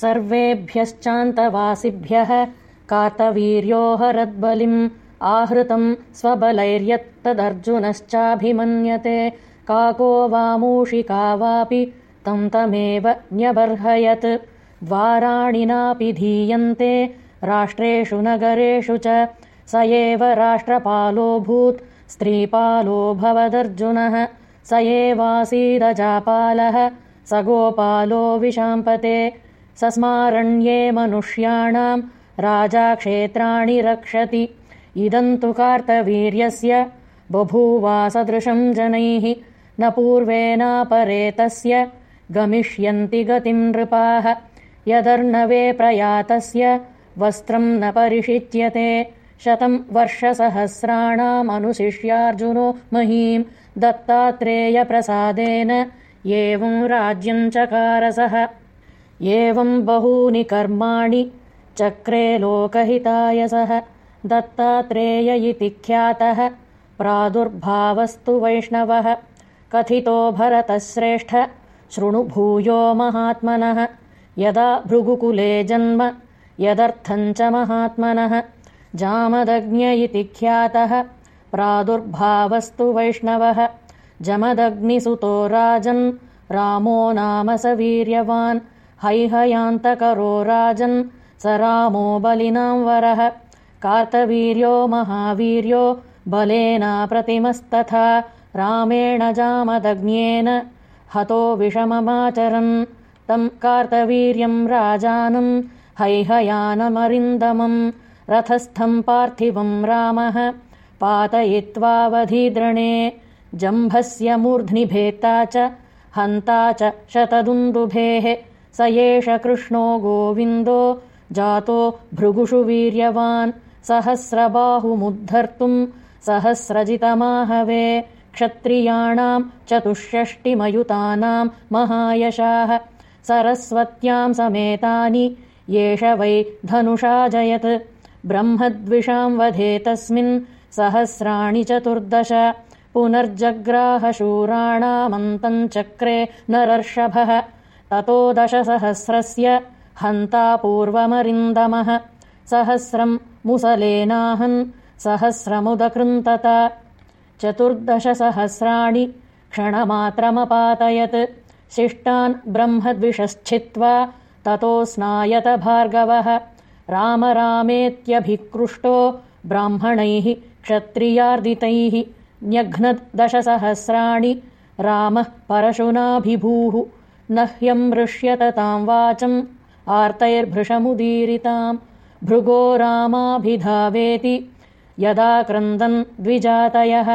सर्वेभ्यश्चान्तवासिभ्यः कार्तवीर्योहरद्बलिम् आहृतम् स्वबलैर्यत्तदर्जुनश्चाभिमन्यते। काको वामूषिका वापि तम् तमेव न्यबर्हयत् द्वाराणि नापि धीयन्ते राष्ट्रेषु नगरेषु च स एव राष्ट्रपालोऽभूत् स्त्रीपालो भवदर्जुनः। स एवासीदजापालः स गोपालो विशाम्पते सस्मारण्ये मनुष्याणाम् राजा क्षेत्राणि रक्षति। इदम् तु कार्तवीर्यस्य बभूवासदृशम् जनैः न पूर्वेनापरे तस्य गमिष्यन्ति गतिम् नृपाः। यदर्णवे प्रयातस्य वस्त्रम् न परिषिच्यते। शतम् वर्षसहस्राणामनुशिष्यार्जुनो महीम् दत्तात्रेयप्रसादेन एवम् राज्यम् चकारसः एवम् बहूनि कर्माणि चक्रे लोकहितायसः दत्तात्रेय इति ख्यातः प्रादुर्भावस्तु वैष्णवः कथितो भरतश्रेष्ठ शृणु भूयो महात्मनः यदा भृगुकुले जन्म यदर्थम् च महात्मनः जामदग्न्य इति ख्यातः प्रादुर्भावस्तु वैष्णवः जमदग्निसुतो राजन् रामो नाम स वीर्यवान् हैहयान्तकरो राजन् स रामो बलिनाम् वरः। कार्तवीर्यो महावीर्यो बलेनाप्रतिमस्तथा रामेण जामदग्न्येन हतो विषममाचरन्। तम् कार्तवीर्यम् राजानम् हैहयानमरिन्दमम्। रथस्थम् पार्थिवम् रामः। पातयित्वावधिद्रणे जम्भस्य मूर्ध्नि भेत्ता च हन्ता च शतदुन्दुभेः स एष कृष्णो गोविन्दो जातो भृगुषु वीर्यवान् सहस्रबाहुमुद्धर्तुम् सहस्रजितमाहवे क्षत्रियाणाम् चतुष्षष्टिमयुतानाम् महायशाः सरस्वत्याम् समेतानि एष वै धनुषाजयत् ब्रह्मद्विषाम् वधे तस्मिन् सहस्राणि चतुर्दश पुनर्जग्राहशूराणामन्तम् चक्रे नरर्षभः ततो दशसहस्रस्य हन्ता पूर्वमरिन्दमः सहस्रम् मुसलेनाहन् सहस्रमुदकृन्तत। चतुर्दशसहस्राणि क्षणमात्रमपातयत्। शिष्टान् ब्रह्मद्विषश्छित्त्वा ततो स्नायत भार्गवः। राम रामेत्यभिकृष्टो ब्राह्मणैः क्षत्रियार्दितैः। न्यघ्नद्दशसहस्राणि रामः परशुनाभिभूः न ह्यमृष्यत ताम् वाचम् आर्तैर्भृशमुदीरिताम्। भृगो रामाभिधावेति यदा क्रन्दन् द्विजातयः।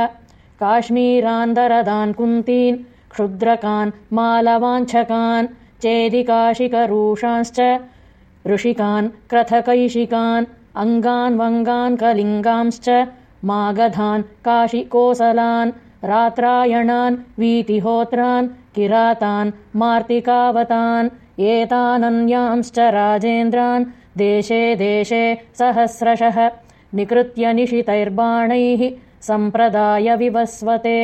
काश्मीरान्दरदान् कुन्तीन् क्षुद्रकान् मालवाञ्छकान् चेदिकाशिकरूषांश्च ऋषिकान् क्रथकैशिकान् अङ्गान् वङ्गान् कलिङ्गांश्च मागधान् काशिकोसलान् रात्रायणान् वीतिहोत्रान् किरातान् मार्तिकावतान् एतानन्यांश्च राजेन्द्रान् देशे देशे सहस्रशः निकृत्य निशितैर्बाणैः सम्प्रदाय विवस्वते